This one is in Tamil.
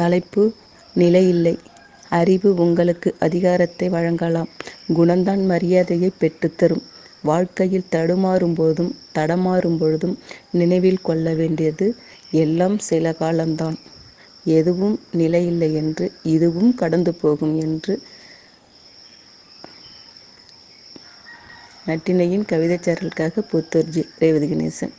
தலைப்பு நிலையில்லை. அறிவு உங்களுக்கு அதிகாரத்தை வழங்கலாம். குணம்தான் மரியாதையை பெற்றுத்தரும் வாழ்க்கையில் தடுமாறும் போதும் தடமாறும் பொழுதும் நினைவில் கொள்ள வேண்டியது எல்லாம் சில காலம்தான். எதுவும் நிலையில்லை என்று இதுவும் கடந்து போகும் என்று நட்டினையின் கவிதைச்சாரலுக்காக புத்தூர்ஜி ரேவதி கணேசன்.